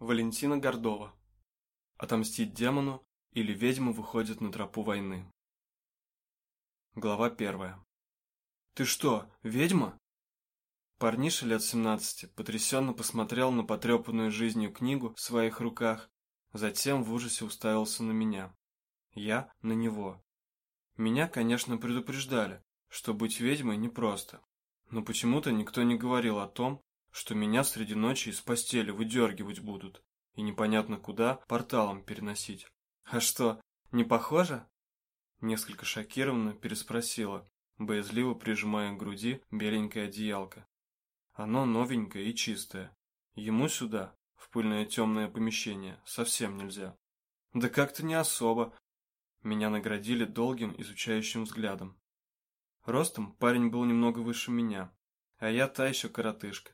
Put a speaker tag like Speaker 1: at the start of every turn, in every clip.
Speaker 1: Валентина Гордова. Отомстить демону или ведьма выходит на тропу войны. Глава первая. «Ты что, ведьма?» Парниша лет семнадцати потрясенно посмотрел на потрепанную жизнью книгу в своих руках, затем в ужасе уставился на меня. Я на него. Меня, конечно, предупреждали, что быть ведьмой непросто, но почему-то никто не говорил о том, что меня среди ночи из постели выдергивать будут и непонятно куда порталом переносить. А что, не похоже? Несколько шокированно переспросила, боязливо прижимая к груди беленькое одеялко. Оно новенькое и чистое. Ему сюда, в пыльное темное помещение, совсем нельзя. Да как-то не особо. Меня наградили долгим изучающим взглядом. Ростом парень был немного выше меня, а я та еще коротышка.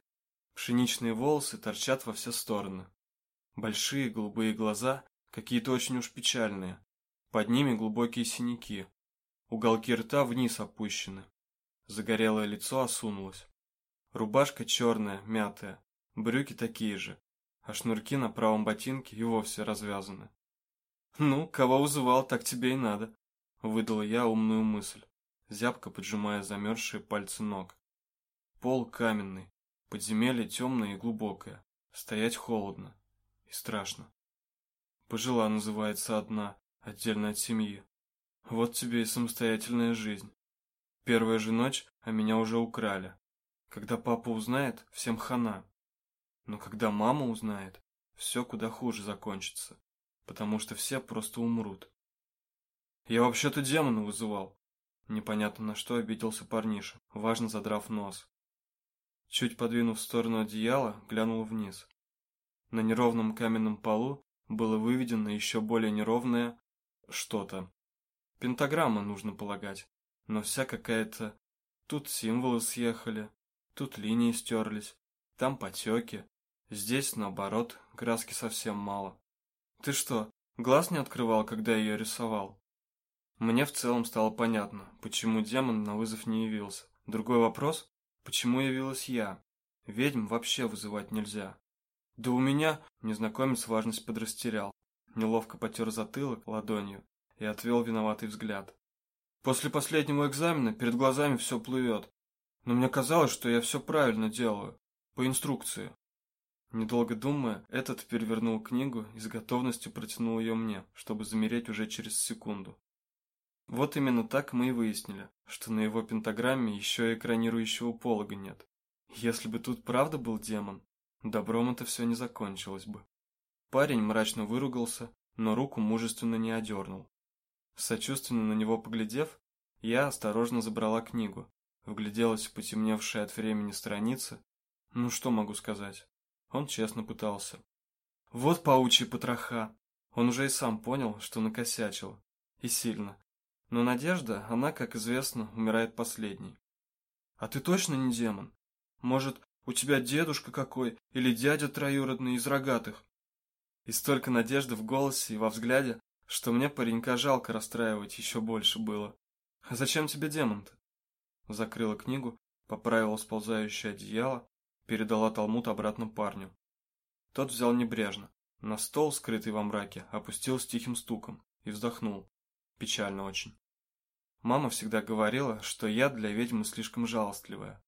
Speaker 1: Пшеничные волосы торчат во все стороны. Большие голубые глаза, какие-то очень уж печальные. Под ними глубокие синяки. Уголки рта вниз опущены. Загорелое лицо осунулось. Рубашка черная, мятая. Брюки такие же. А шнурки на правом ботинке и вовсе развязаны. «Ну, кого вызывал, так тебе и надо», — выдала я умную мысль, зябко поджимая замерзшие пальцы ног. Пол каменный, Подземелье темное и глубокое. Стоять холодно. И страшно. Пожила называется одна, отдельно от семьи. Вот тебе и самостоятельная жизнь. Первая же ночь, а меня уже украли. Когда папа узнает, всем хана. Но когда мама узнает, все куда хуже закончится. Потому что все просто умрут. Я вообще-то демона вызывал. Непонятно на что обиделся парниша, важно задрав нос. Чуть подвинув в сторону одеяла, глянул вниз. На неровном каменном полу было выведено еще более неровное что-то. Пентаграмма, нужно полагать, но вся какая-то... Тут символы съехали, тут линии стерлись, там потеки, здесь, наоборот, краски совсем мало. Ты что, глаз не открывал, когда ее рисовал? Мне в целом стало понятно, почему демон на вызов не явился. Другой вопрос, Почему явилась я? Ведьм вообще вызывать нельзя. Да у меня незнакомец важность подрастерял. Неловко потер затылок ладонью и отвел виноватый взгляд. После последнего экзамена перед глазами все плывет. Но мне казалось, что я все правильно делаю. По инструкции. Недолго думая, этот перевернул книгу и с готовностью протянул ее мне, чтобы замереть уже через секунду. Вот именно так мы и выяснили, что на его пентаграмме еще и экранирующего полога нет. Если бы тут правда был демон, добром это все не закончилось бы. Парень мрачно выругался, но руку мужественно не одернул. Сочувственно на него поглядев, я осторожно забрала книгу, вгляделась в потемневшие от времени страницы. Ну что могу сказать? Он честно пытался. Вот паучьи потроха. Он уже и сам понял, что накосячил. И сильно. Но Надежда, она, как известно, умирает последней. А ты точно не демон? Может, у тебя дедушка какой или дядя троюродный из рогатых? И столько надежды в голосе и во взгляде, что мне паренька жалко расстраивать еще больше было. А зачем тебе демон-то? Закрыла книгу, поправила сползающее одеяло, передала талмуд обратно парню. Тот взял небрежно. На стол, скрытый во мраке, опустил с тихим стуком и вздохнул. Печально очень. Мама всегда говорила, что я для ведьмы слишком жалостливая.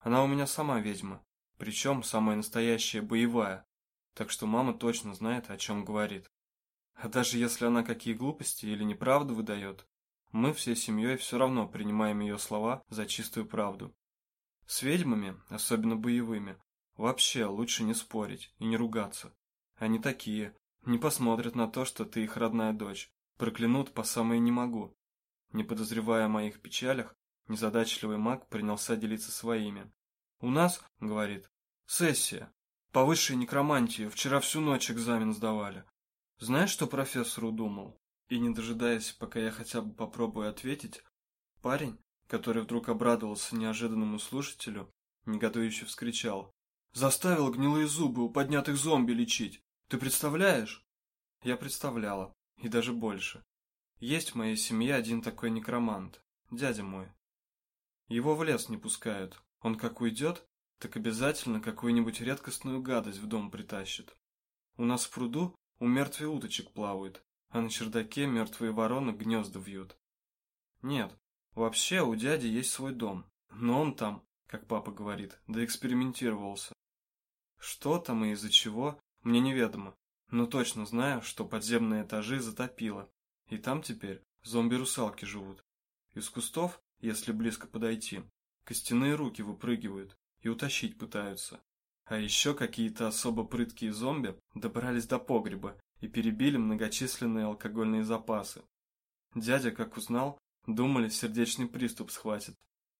Speaker 1: Она у меня сама ведьма, причем самая настоящая боевая, так что мама точно знает, о чем говорит. А даже если она какие глупости или неправду выдает, мы всей семьей все равно принимаем ее слова за чистую правду. С ведьмами, особенно боевыми, вообще лучше не спорить и не ругаться. Они такие, не посмотрят на то, что ты их родная дочь, Проклянут по самое не могу. Не подозревая о моих печалях, незадачливый маг принялся делиться своими. «У нас, — говорит, — сессия. По высшей некромантии вчера всю ночь экзамен сдавали. Знаешь, что профессор удумал?» И не дожидаясь, пока я хотя бы попробую ответить, парень, который вдруг обрадовался неожиданному слушателю, негодующе вскричал. «Заставил гнилые зубы у поднятых зомби лечить. Ты представляешь?» Я представляла и даже больше. Есть в моей семье один такой некромант, дядя мой. Его в лес не пускают. Он как уйдет, так обязательно какую-нибудь редкостную гадость в дом притащит. У нас в пруду у мертвых уточек плавают, а на чердаке мертвые вороны гнезда вьют. Нет, вообще у дяди есть свой дом, но он там, как папа говорит, да экспериментировался. Что там и из-за чего, мне неведомо, но точно знаю, что подземные этажи затопило, и там теперь зомби-русалки живут. Из кустов, если близко подойти, костяные руки выпрыгивают и утащить пытаются. А еще какие-то особо прыткие зомби добрались до погреба и перебили многочисленные алкогольные запасы. Дядя, как узнал, думали, сердечный приступ схватит.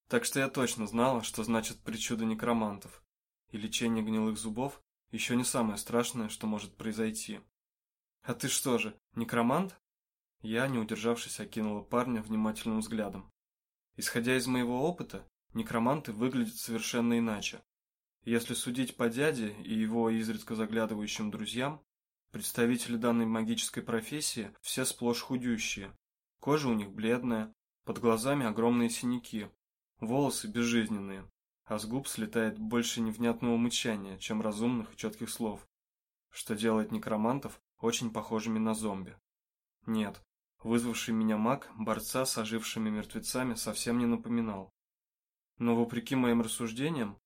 Speaker 1: Так что я точно знала, что значит причуда некромантов. И лечение гнилых зубов еще не самое страшное, что может произойти. «А ты что же, некромант?» Я, не удержавшись, окинула парня внимательным взглядом. Исходя из моего опыта, некроманты выглядят совершенно иначе. Если судить по дяде и его изредка заглядывающим друзьям, представители данной магической профессии все сплошь худющие. Кожа у них бледная, под глазами огромные синяки, волосы безжизненные, а с губ слетает больше невнятного мычания, чем разумных и четких слов, что делает некромантов очень похожими на зомби. Нет, вызвавший меня маг борца с ожившими мертвецами совсем не напоминал. Но вопреки моим рассуждениям,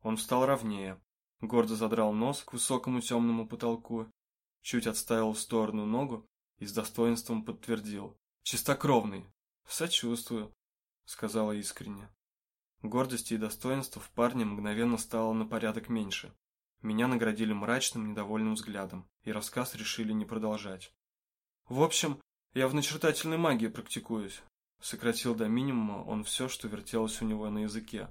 Speaker 1: он встал ровнее, гордо задрал нос к высокому темному потолку, чуть отставил в сторону ногу и с достоинством подтвердил. «Чистокровный! Сочувствую!» — сказала искренне. Гордости и достоинства в парне мгновенно стало на порядок меньше. Меня наградили мрачным, недовольным взглядом, и рассказ решили не продолжать. «В общем, я в начертательной магии практикуюсь», — сократил до минимума он все, что вертелось у него на языке.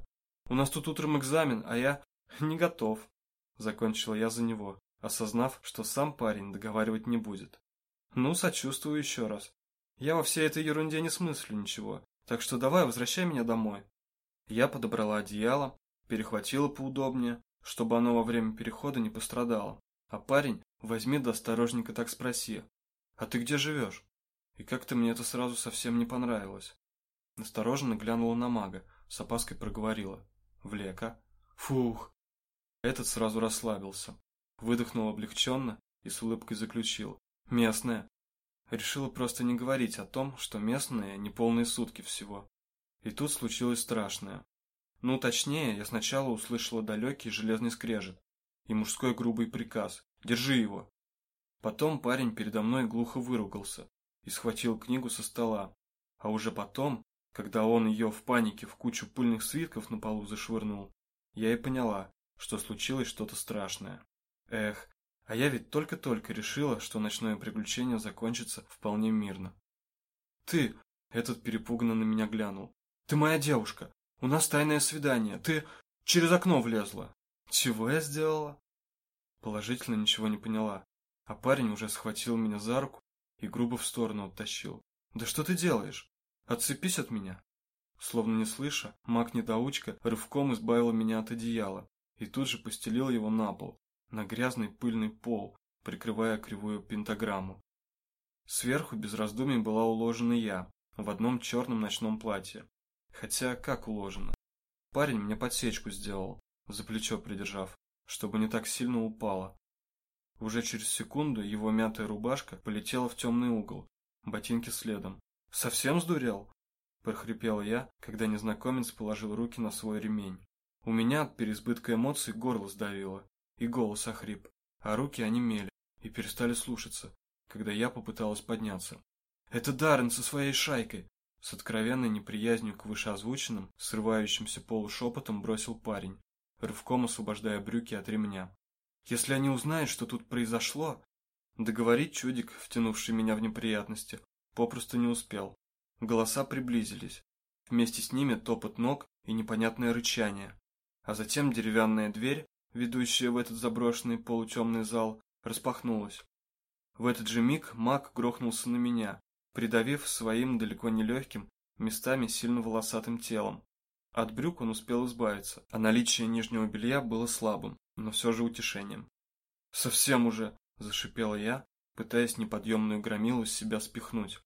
Speaker 1: «У нас тут утром экзамен, а я не готов», — закончил я за него, осознав, что сам парень договаривать не будет. «Ну, сочувствую еще раз. Я во всей этой ерунде не смыслю ничего, так что давай возвращай меня домой». Я подобрала одеяло, перехватила поудобнее, чтобы оно во время перехода не пострадало. А парень, возьми да осторожненько так спроси. «А ты где живешь?» И как-то мне это сразу совсем не понравилось. Настороженно глянула на мага, с опаской проговорила. «Влека?» «Фух!» Этот сразу расслабился. Выдохнул облегченно и с улыбкой заключил. «Местная!» Решила просто не говорить о том, что местные не полные сутки всего. И тут случилось страшное. Ну, точнее, я сначала услышала далекий железный скрежет и мужской грубый приказ «Держи его!». Потом парень передо мной глухо выругался и схватил книгу со стола, а уже потом, когда он ее в панике в кучу пыльных свитков на полу зашвырнул, я и поняла, что случилось что-то страшное. Эх, а я ведь только-только решила, что ночное приключение закончится вполне мирно. «Ты!» — этот перепуганно на меня глянул. Ты моя девушка. У нас тайное свидание. Ты через окно влезла. Чего я сделала? Положительно ничего не поняла. А парень уже схватил меня за руку и грубо в сторону оттащил. Да что ты делаешь? Отцепись от меня. Словно не слыша, маг-недоучка рывком избавил меня от одеяла и тут же постелил его на пол, на грязный пыльный пол, прикрывая кривую пентаграмму. Сверху без раздумий была уложена я, в одном черном ночном платье, Хотя как уложено. Парень мне подсечку сделал, за плечо придержав, чтобы не так сильно упало. Уже через секунду его мятая рубашка полетела в темный угол, ботинки следом. «Совсем сдурел?» – прохрипел я, когда незнакомец положил руки на свой ремень. У меня от переизбытка эмоций горло сдавило, и голос охрип, а руки онемели и перестали слушаться, когда я попыталась подняться. «Это Даррен со своей шайкой! С откровенной неприязнью к вышеозвученным, срывающимся полушепотом бросил парень, рывком освобождая брюки от ремня. «Если они узнают, что тут произошло...» Договорить чудик, втянувший меня в неприятности, попросту не успел. Голоса приблизились. Вместе с ними топот ног и непонятное рычание. А затем деревянная дверь, ведущая в этот заброшенный полутемный зал, распахнулась. В этот же миг маг грохнулся на меня, придавив своим далеко не легким, местами сильно волосатым телом. От брюк он успел избавиться, а наличие нижнего белья было слабым, но все же утешением. «Совсем уже!» – зашипела я, пытаясь неподъемную громилу с себя спихнуть.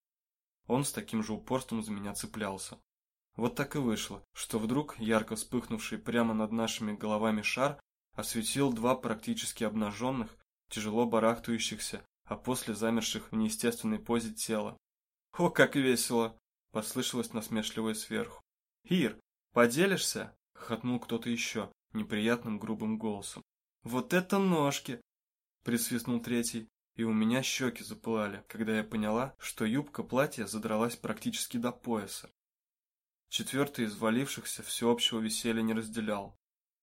Speaker 1: Он с таким же упорством за меня цеплялся. Вот так и вышло, что вдруг ярко вспыхнувший прямо над нашими головами шар осветил два практически обнаженных, тяжело барахтающихся, а после замерших в неестественной позе тела. «О, как весело!» – послышалось насмешливое сверху. «Ир, поделишься?» – хохотнул кто-то еще, неприятным грубым голосом. «Вот это ножки!» – присвистнул третий, и у меня щеки запылали, когда я поняла, что юбка платья задралась практически до пояса. Четвертый из валившихся всеобщего веселья не разделял.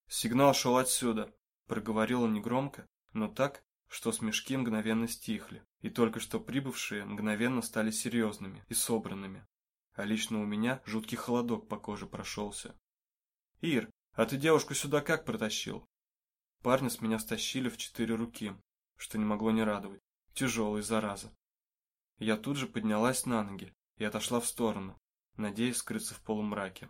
Speaker 1: «Сигнал шел отсюда», – проговорил он негромко, но так, что смешки мгновенно стихли, и только что прибывшие мгновенно стали серьезными и собранными. А лично у меня жуткий холодок по коже прошелся. «Ир, а ты девушку сюда как протащил?» Парни с меня стащили в четыре руки, что не могло не радовать. Тяжелый, зараза. Я тут же поднялась на ноги и отошла в сторону, надеясь скрыться в полумраке.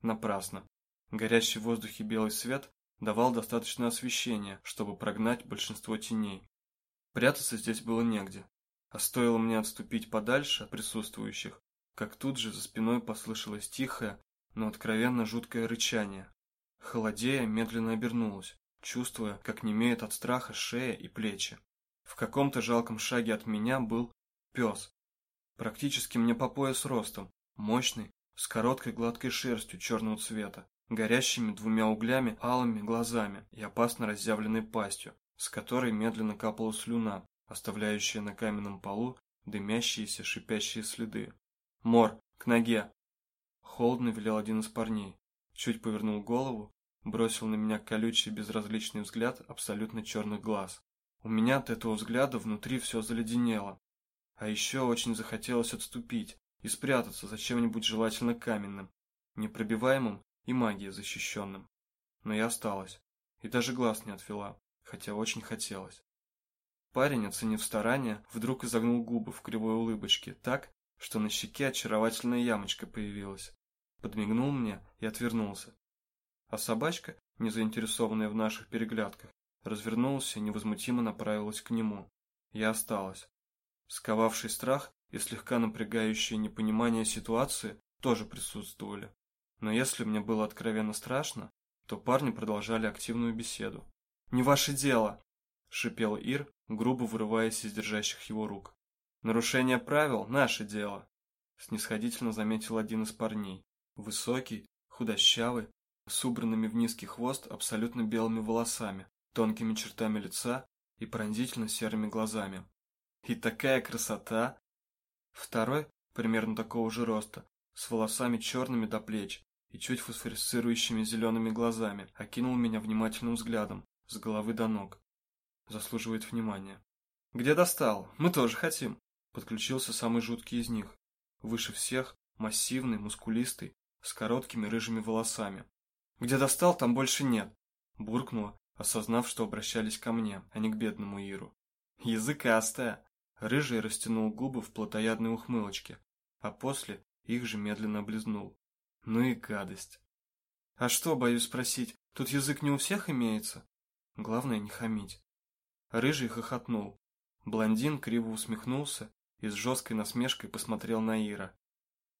Speaker 1: Напрасно. Горящий в воздухе белый свет давал достаточно освещения, чтобы прогнать большинство теней. Прятаться здесь было негде, а стоило мне отступить подальше от присутствующих, как тут же за спиной послышалось тихое, но откровенно жуткое рычание. Холодея медленно обернулась, чувствуя, как немеет от страха шея и плечи. В каком-то жалком шаге от меня был пес. Практически мне по пояс ростом, мощный, с короткой гладкой шерстью черного цвета, горящими двумя углями алыми глазами и опасно разъявленной пастью, с которой медленно капала слюна, оставляющая на каменном полу дымящиеся шипящие следы. «Мор, к ноге!» Холодно велел один из парней. Чуть повернул голову бросил на меня колючий безразличный взгляд абсолютно черных глаз. У меня от этого взгляда внутри все заледенело. А еще очень захотелось отступить и спрятаться за чем-нибудь желательно каменным, непробиваемым и магией защищенным. Но я осталась, и даже глаз не отвела, хотя очень хотелось. Парень, оценив старания, вдруг изогнул губы в кривой улыбочке так, что на щеке очаровательная ямочка появилась. Подмигнул мне и отвернулся, а собачка, не заинтересованная в наших переглядках, развернулась и невозмутимо направилась к нему. Я осталась. Сковавший страх и слегка напрягающее непонимание ситуации тоже присутствовали. Но если мне было откровенно страшно, то парни продолжали активную беседу. «Не ваше дело!» – шипел Ир, грубо вырываясь из держащих его рук. «Нарушение правил – наше дело!» – снисходительно заметил один из парней. Высокий, худощавый, с убранными в низкий хвост абсолютно белыми волосами, тонкими чертами лица и пронзительно серыми глазами. И такая красота! Второй, примерно такого же роста, с волосами черными до плеч и чуть фосфорисцирующими зелеными глазами, окинул меня внимательным взглядом, с головы до ног. Заслуживает внимания. «Где достал? Мы тоже хотим!» Подключился самый жуткий из них. Выше всех, массивный, мускулистый, с короткими рыжими волосами, где достал, там больше нет, буркнула, осознав, что обращались ко мне, а не к бедному Иру. Языкастая. Рыжий растянул губы в плотоядной ухмылочке, а после их же медленно облизнул. Ну и гадость. А что, боюсь спросить, тут язык не у всех имеется? Главное не хамить. Рыжий хохотнул. Блондин криво усмехнулся и с жесткой насмешкой посмотрел на Ира.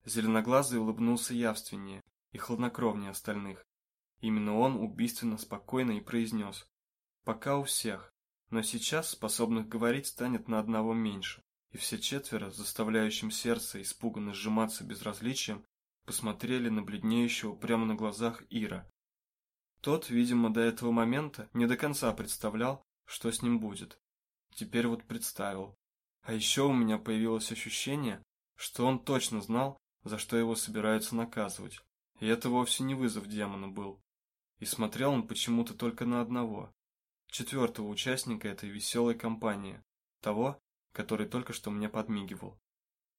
Speaker 1: Зеленоглазый улыбнулся явственнее и хладнокровнее остальных. Именно он убийственно спокойно и произнес. Пока у всех, но сейчас способных говорить станет на одного меньше. И все четверо, заставляющим сердце испуганно сжиматься безразличием, посмотрели на бледнеющего прямо на глазах Ира. Тот, видимо, до этого момента не до конца представлял, что с ним будет. Теперь вот представил. А еще у меня появилось ощущение, что он точно знал, за что его собираются наказывать. И это вовсе не вызов демона был. И смотрел он почему-то только на одного, четвертого участника этой веселой компании, того, который только что мне подмигивал.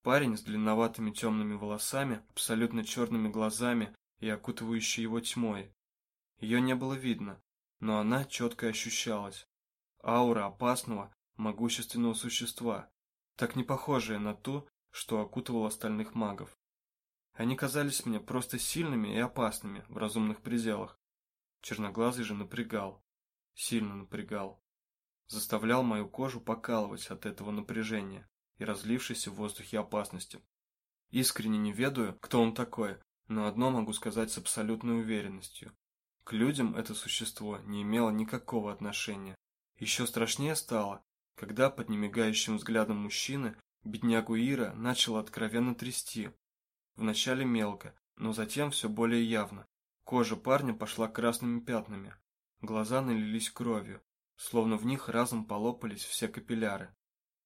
Speaker 1: Парень с длинноватыми темными волосами, абсолютно черными глазами и окутывающей его тьмой. Ее не было видно, но она четко ощущалась. Аура опасного, могущественного существа, так не похожая на ту, что окутывал остальных магов. Они казались мне просто сильными и опасными в разумных пределах, Черноглазый же напрягал, сильно напрягал. Заставлял мою кожу покалывать от этого напряжения и разлившейся в воздухе опасности. Искренне не ведаю, кто он такой, но одно могу сказать с абсолютной уверенностью. К людям это существо не имело никакого отношения Еще страшнее стало, когда под немигающим взглядом мужчины беднягу Ира начала откровенно трясти. Вначале мелко, но затем все более явно. Кожа парня пошла красными пятнами, глаза налились кровью, словно в них разом полопались все капилляры.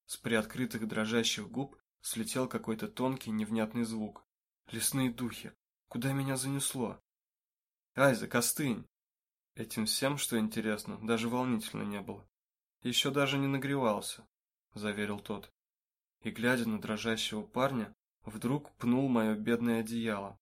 Speaker 1: С приоткрытых дрожащих губ слетел какой-то тонкий невнятный звук. Лесные духи. Куда меня занесло? Айзек, остынь! Этим всем, что интересно, даже волнительно не было. Еще даже не нагревался, заверил тот. И, глядя на дрожащего парня, вдруг пнул мое бедное одеяло.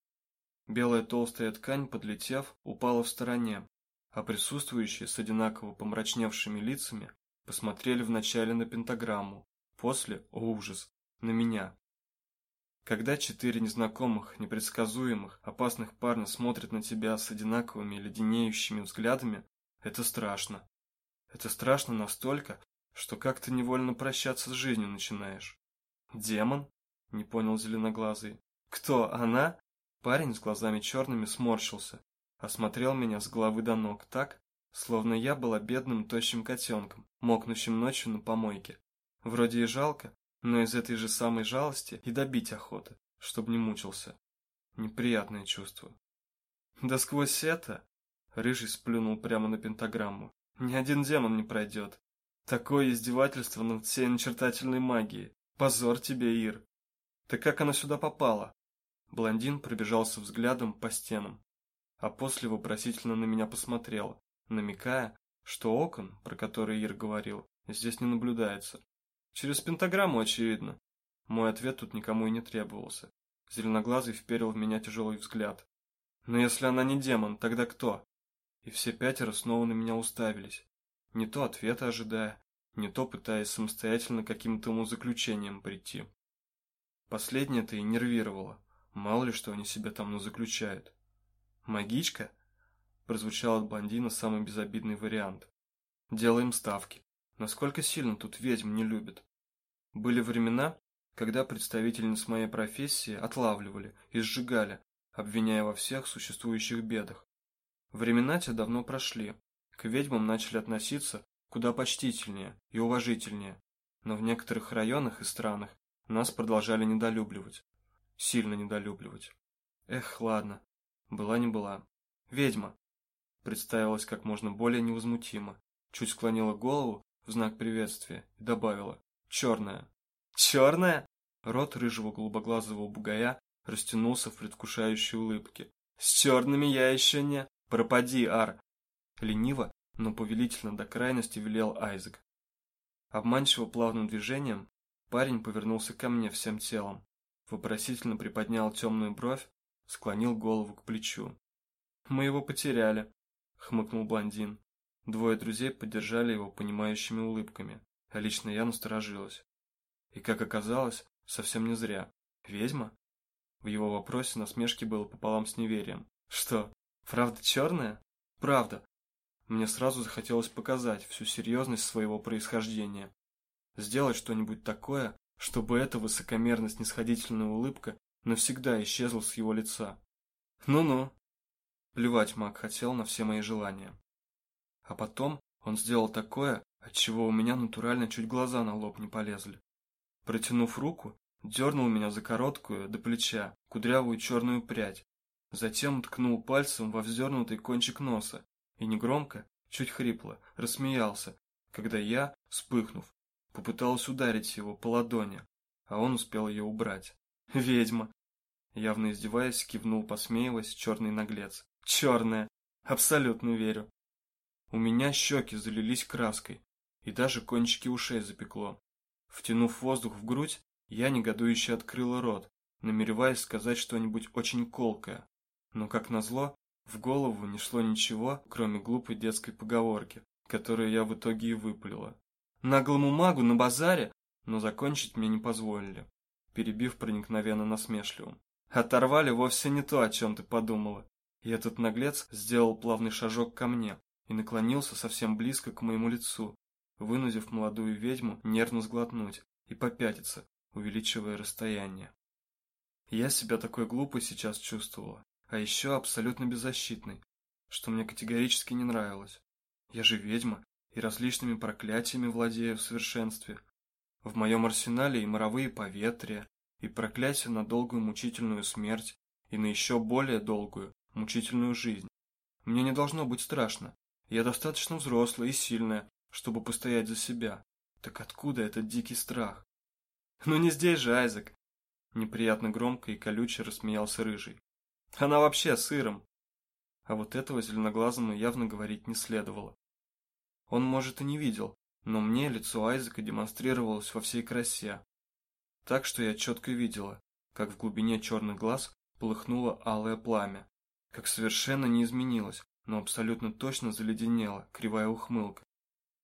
Speaker 1: Белая толстая ткань, подлетев, упала в стороне, а присутствующие с одинаково помрачневшими лицами посмотрели вначале на пентаграмму, после, о ужас, на меня. Когда четыре незнакомых, непредсказуемых, опасных парня смотрят на тебя с одинаковыми леденеющими взглядами, это страшно. Это страшно настолько, что как-то невольно прощаться с жизнью начинаешь. «Демон?» – не понял зеленоглазый. «Кто, она?» Парень с глазами черными сморщился, осмотрел меня с головы до ног так, словно я была бедным тощим котенком, мокнущим ночью на помойке. Вроде и жалко, но из этой же самой жалости и добить охота, чтоб не мучился. Неприятное чувство. Да сквозь это... Рыжий сплюнул прямо на пентаграмму. Ни один демон не пройдет. Такое издевательство над всей начертательной магией. Позор тебе, Ир. Ты как она сюда попала? Блондин пробежался взглядом по стенам а после вопросительно на меня посмотрел, намекая, что окон, про которые Ир говорил, здесь не наблюдается. Через пентаграмму, очевидно. Мой ответ тут никому и не требовался. Зеленоглазый вперил в меня тяжелый взгляд. Но если она не демон, тогда кто? И все пятеро снова на меня уставились. Не то ответа ожидая, не то пытаясь самостоятельно каким-то умозаключением прийти. Последнее-то и нервировало. Мало ли что они себе там назаключают. «Магичка?» – прозвучал от блондина самый безобидный вариант. «Делаем ставки. Насколько сильно тут ведьм не любят?» Были времена, когда представительниц моей профессии отлавливали и сжигали, обвиняя во всех существующих бедах. Времена те давно прошли. К ведьмам начали относиться куда почтительнее и уважительнее, но в некоторых районах и странах нас продолжали недолюбливать. Сильно недолюбливать. Эх, ладно, была не была. Ведьма. Представилась как можно более невозмутимо. Чуть склонила голову в знак приветствия и добавила. Черная. Черная? Рот рыжего голубоглазого бугая растянулся в предвкушающей улыбке. С черными я еще не... Пропади, Ар. Лениво, но повелительно до крайности велел Айзек. Обманчиво плавным движением парень повернулся ко мне всем телом, вопросительно приподнял темную бровь склонил голову к плечу. «Мы его потеряли», — хмыкнул блондин. Двое друзей поддержали его понимающими улыбками, а лично я насторожилась. И, как оказалось, совсем не зря. Ведьма? В его вопросе насмешки было пополам с неверием. Что, правда черная? Правда. Мне сразу захотелось показать всю серьезность своего происхождения. Сделать что-нибудь такое, чтобы эта высокомерно-снисходительная улыбка навсегда исчезла с его лица. Ну-ну. Плевать маг хотел на все мои желания. А потом он сделал такое, от чего у меня натурально чуть глаза на лоб не полезли. Протянув руку, дернул меня за короткую, до плеча, кудрявую черную прядь. Затем ткнул пальцем во вздернутый кончик носа и негромко, чуть хрипло, рассмеялся, когда я, вспыхнув, попыталась ударить его по ладони, а он успел ее убрать. Ведьма. Явно издеваясь, кивнул, посмеиваясь, черный наглец. Черная. Абсолютно верю. У меня щеки залились краской, и даже кончики ушей запекло. Втянув воздух в грудь, я негодующе открыла рот, намереваясь сказать что-нибудь очень колкое. Но, как назло, в голову не шло ничего, кроме глупой детской поговорки, которую я в итоге и выпалила. Наглому магу на базаре, но закончить мне не позволили перебив проникновенно насмешливым. «Оторвали вовсе не то, о чем ты подумала». И этот наглец сделал плавный шажок ко мне и наклонился совсем близко к моему лицу, вынудив молодую ведьму нервно сглотнуть и попятиться, увеличивая расстояние. Я себя такой глупой сейчас чувствовала, а еще абсолютно беззащитной, что мне категорически не нравилось. Я же ведьма, и различными проклятиями владею в совершенстве. В моем арсенале и моровые поветрия, и проклятие на долгую мучительную смерть, и на еще более долгую, мучительную жизнь. Мне не должно быть страшно. Я достаточно взрослая и сильная, чтобы постоять за себя. Так откуда этот дикий страх? Ну не здесь же, Айзек. Неприятно громко и колюче рассмеялся Рыжий. Она вообще сыром. А вот этого зеленоглазому явно говорить не следовало. Он, может, и не видел, но мне лицо Айзека демонстрировалось во всей красе. Так что я четко видела, как в глубине черных глаз полыхнуло алое пламя, как совершенно не изменилось, но абсолютно точно заледенела кривая ухмылка,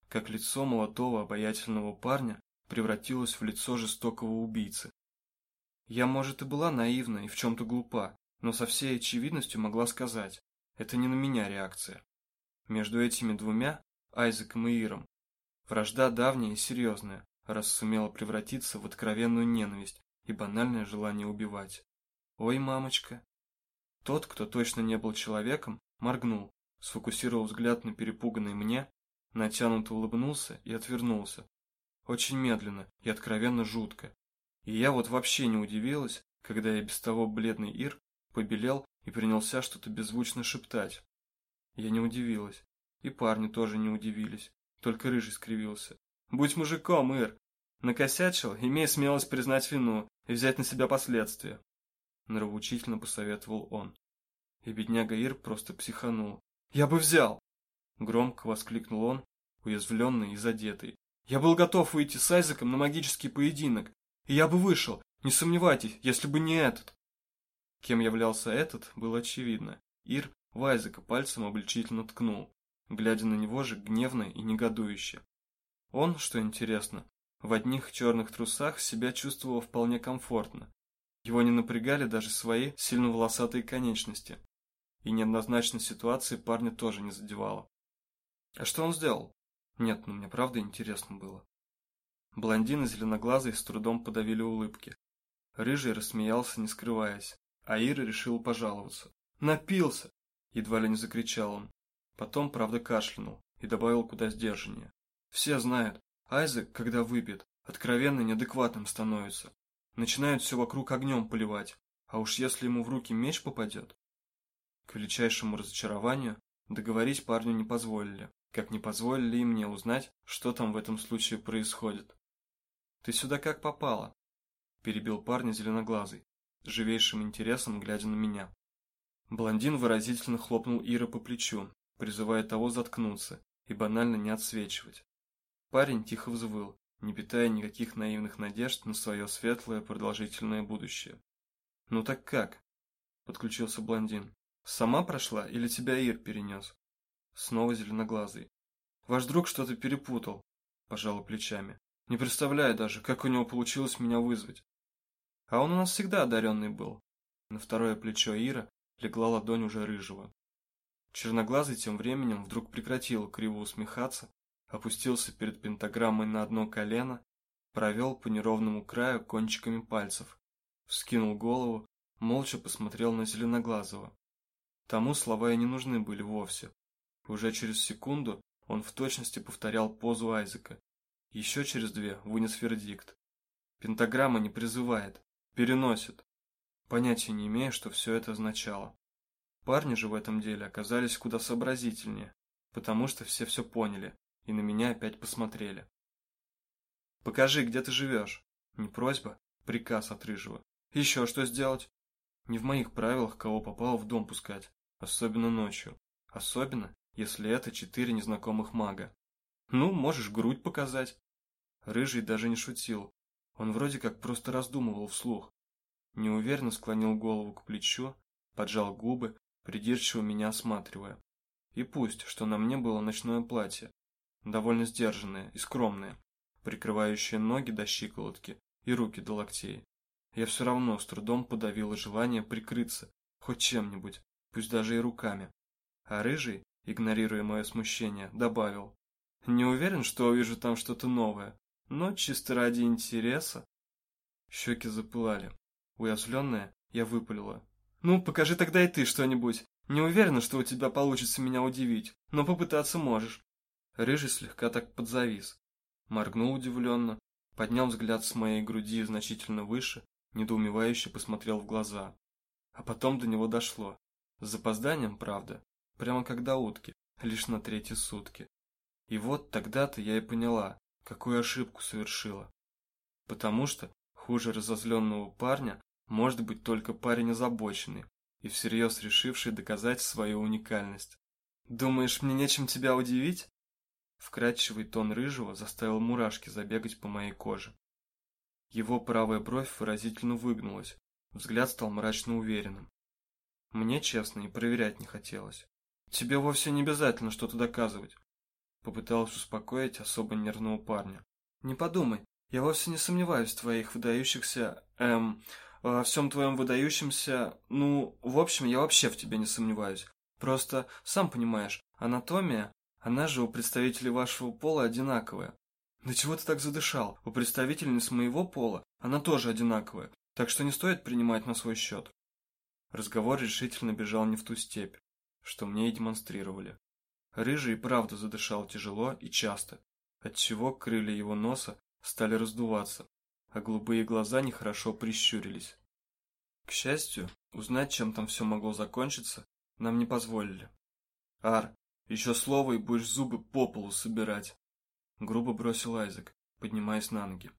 Speaker 1: как лицо молодого обаятельного парня превратилось в лицо жестокого убийцы. Я, может, и была наивна и в чем-то глупа, но со всей очевидностью могла сказать, это не на меня реакция. Между этими двумя, Айзеком и Иром, вражда давняя и серьезная, раз сумела превратиться в откровенную ненависть и банальное желание убивать. Ой, мамочка. Тот, кто точно не был человеком, моргнул, сфокусировал взгляд на перепуганной мне, натянуто улыбнулся и отвернулся. Очень медленно и откровенно жутко. И я вот вообще не удивилась, когда я без того бледный Ир побелел и принялся что-то беззвучно шептать. Я не удивилась. И парни тоже не удивились, только Рыжий скривился. «Будь мужиком, Ир! Накосячил, имей смелость признать вину и взять на себя последствия нравоучительно посоветовал он. И бедняга Ир просто психанул. «Я бы взял!» Громко воскликнул он, уязвленный и задетый. «Я был готов выйти с Айзеком на магический поединок, и я бы вышел, не сомневайтесь, если бы не этот!» Кем являлся этот, было очевидно. Ир в Айзека пальцем обличительно ткнул, глядя на него же гневно и негодующе. Он, что интересно, в одних черных трусах себя чувствовал вполне комфортно, его не напрягали даже свои сильно волосатые конечности. И неоднозначность ситуации парня тоже не задевала. А что он сделал? Нет, ну мне правда интересно было. Блондин и зеленоглазый с трудом подавили улыбки. Рыжий рассмеялся, не скрываясь, а Ира решил пожаловаться. «Напился!» – едва ли не закричал он. Потом, правда, кашлянул и добавил куда сдержаннее. «Все знают, Айзек, когда выпьет, откровенно неадекватным становится. Начинают все вокруг огнем поливать, а уж если ему в руки меч попадет. К величайшему разочарованию договорить парню не позволили, как не позволили и мне узнать, что там в этом случае происходит. «Ты сюда как попала?» – перебил парня зеленоглазый, с живейшим интересом глядя на меня. Блондин выразительно хлопнул Ира по плечу, призывая того заткнуться и банально не отсвечивать. Парень тихо взвыл, не питая никаких наивных надежд на свое светлое продолжительное будущее. «Ну так как?» – подключился блондин. «Сама прошла или тебя Ир перенес?» Снова зеленоглазый. «Ваш друг что-то перепутал», – пожала плечами. «Не представляю даже, как у него получилось меня вызвать. А он у нас всегда одаренный был». На второе плечо Ира легла ладонь уже рыжего. Черноглазый тем временем вдруг прекратил криво усмехаться опустился перед пентаграммой на одно колено, провел по неровному краю кончиками пальцев, вскинул голову, молча посмотрел на Зеленоглазого. Тому слова и не нужны были вовсе. Уже через секунду он в точности повторял позу Айзека. Еще через две вынес вердикт. Пентаграмма не призывает, переносит. Понятия не имея, что все это означало. Парни же в этом деле оказались куда сообразительнее, потому что все все поняли и на меня опять посмотрели. «Покажи, где ты живешь». Не просьба, приказ от Рыжего. «Еще что сделать?» Не в моих правилах кого попало в дом пускать, особенно ночью. Особенно, если это четыре незнакомых мага. Ну, можешь грудь показать. Рыжий даже не шутил. Он вроде как просто раздумывал вслух. Неуверенно склонил голову к плечу, поджал губы, придирчиво меня осматривая. И пусть, что на мне было ночное платье, довольно сдержанная и скромная, прикрывающая ноги до щиколотки и руки до локтей. Я все равно с трудом подавила желание прикрыться, хоть чем-нибудь, пусть даже и руками. А рыжий, игнорируя мое смущение, добавил. Не уверен, что увижу там что-то новое, но чисто ради интереса. Щеки запылали. Уязвленная, я выпалила. «Ну, покажи тогда и ты что-нибудь. Не уверена, что у тебя получится меня удивить, но попытаться можешь. Рыжий слегка так подзавис. Моргнул удивленно, поднял взгляд с моей груди значительно выше, недоумевающе посмотрел в глаза. А потом до него дошло. С запозданием, правда, прямо до утки, лишь на третьи сутки. И вот тогда-то я и поняла, какую ошибку совершила. Потому что хуже разозленного парня может быть только парень озабоченный и всерьез решивший доказать свою уникальность. «Думаешь, мне нечем тебя удивить?» Вкрадчивый тон рыжего заставил мурашки забегать по моей коже. Его правая бровь выразительно выгнулась, взгляд стал мрачно уверенным. Мне, честно, и проверять не хотелось. «Тебе вовсе не обязательно что-то доказывать», попыталась успокоить особо нервного парня. «Не подумай, я вовсе не сомневаюсь в твоих выдающихся, эм, во всем твоем выдающемся, ну, в общем, я вообще в тебе не сомневаюсь. Просто, сам понимаешь, анатомия, она же у представителей вашего пола одинаковая. Да чего ты так задышал? У представительниц моего пола она тоже одинаковая, так что не стоит принимать на свой счет. Разговор решительно бежал не в ту степь, что мне и демонстрировали. Рыжий и правда задышал тяжело и часто, отчего крылья его носа стали раздуваться, а голубые глаза нехорошо прищурились. К счастью, узнать, чем там все могло закончиться, нам не позволили. «Ар, еще слово и будешь зубы по полу собирать!» Грубо бросил Айзек, поднимаясь на ноги.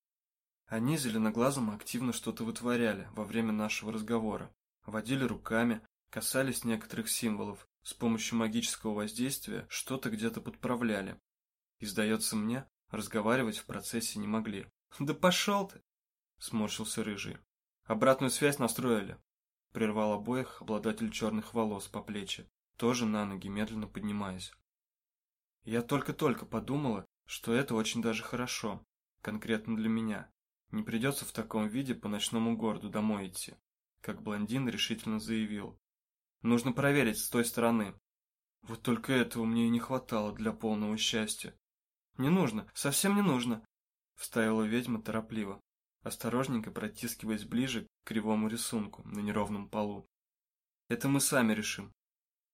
Speaker 1: Они зеленоглазом активно что-то вытворяли во время нашего разговора. Водили руками, касались некоторых символов, с помощью магического воздействия что-то где-то подправляли. И, сдается мне, разговаривать в процессе не могли. «Да пошел ты!» – сморщился Рыжий. «Обратную связь настроили!» – прервал обоих обладатель черных волос по плечи, тоже на ноги, медленно поднимаясь. Я только-только подумала, что это очень даже хорошо, конкретно для меня. Не придется в таком виде по ночному городу домой идти, как блондин решительно заявил. Нужно проверить с той стороны. Вот только этого мне и не хватало для полного счастья. Не нужно, совсем не нужно, вставила ведьма торопливо, осторожненько протискиваясь ближе к кривому рисунку на неровном полу. Это мы сами решим.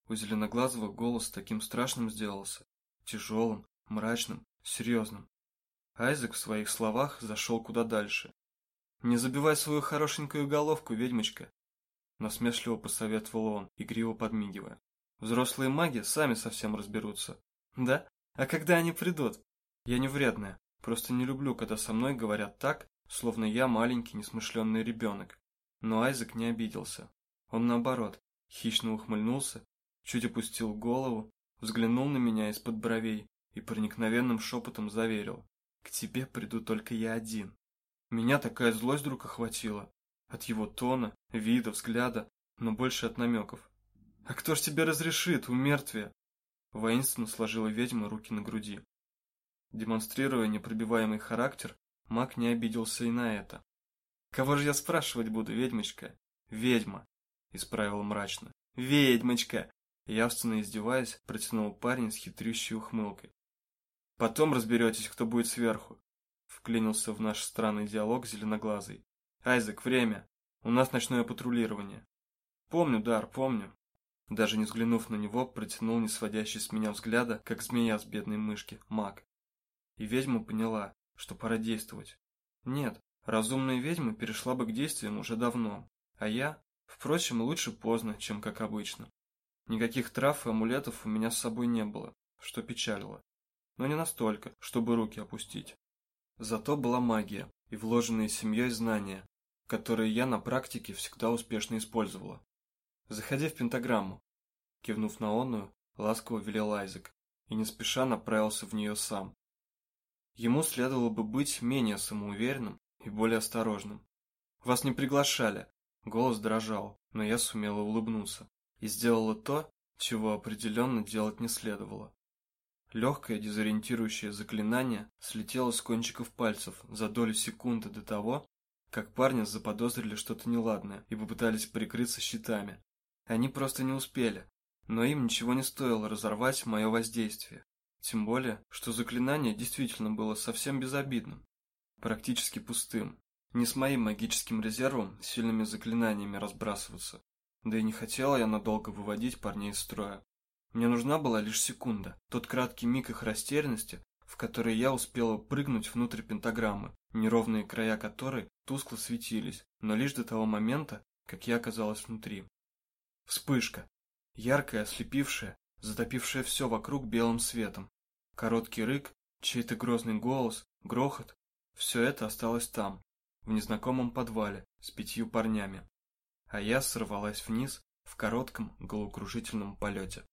Speaker 1: У зеленоглазого голос таким страшным сделался, тяжелым, мрачным, серьезным. Айзек в своих словах зашел куда дальше. «Не забивай свою хорошенькую головку, ведьмочка!» Насмешливо посоветовал он, игриво подмигивая. «Взрослые маги сами совсем разберутся». «Да? А когда они придут?» «Я не вредная, просто не люблю, когда со мной говорят так, словно я маленький несмышленный ребенок». Но Айзек не обиделся. Он наоборот, хищно ухмыльнулся, чуть опустил голову, взглянул на меня из-под бровей и проникновенным шепотом заверил. «К тебе приду только я один». Меня такая злость вдруг охватила. От его тона, вида, взгляда, но больше от намеков. «А кто ж тебе разрешит, умертвие?» Воинственно сложила ведьма руки на груди. Демонстрируя непробиваемый характер, маг не обиделся и на это. «Кого же я спрашивать буду, ведьмочка?» «Ведьма», — исправила мрачно. «Ведьмочка!» Явственно издеваясь, протянул парень с хитрющей ухмылкой. «Потом разберетесь, кто будет сверху», — вклинился в наш странный диалог зеленоглазый. «Айзек, время! У нас ночное патрулирование». «Помню, Дар, помню». Даже не взглянув на него, протянул не сводящий с меня взгляда, как змея с бедной мышки, маг. И ведьма поняла, что пора действовать. Нет, разумная ведьма перешла бы к действиям уже давно, а я, впрочем, лучше поздно, чем как обычно. Никаких трав и амулетов у меня с собой не было, что печалило. Но не настолько, чтобы руки опустить. Зато была магия и вложенные семьей знания, которые я на практике всегда успешно использовала. «Заходи в пентаграмму», – кивнув на онную, ласково велел Айзек, и не спеша направился в нее сам. Ему следовало бы быть менее самоуверенным и более осторожным. «Вас не приглашали», – голос дрожал, но я сумела улыбнуться и сделала то, чего определенно делать не следовало. Легкое дезориентирующее заклинание слетело с кончиков пальцев за долю секунды до того, как парни заподозрили что-то неладное и попытались прикрыться щитами. Они просто не успели, но им ничего не стоило разорвать мое воздействие. Тем более, что заклинание действительно было совсем безобидным, практически пустым. Не с моим магическим резервом сильными заклинаниями разбрасываться. Да и не хотела я надолго выводить парней из строя. Мне нужна была лишь секунда, тот краткий миг их растерянности, в который я успела прыгнуть внутрь пентаграммы, неровные края которой тускло светились, но лишь до того момента, как я оказалась внутри. Вспышка. Яркая, ослепившая, затопившая все вокруг белым светом. Короткий рык, чей-то грозный голос, грохот. Все это осталось там, в незнакомом подвале, с пятью парнями. А я сорвалась вниз в коротком головокружительном полете.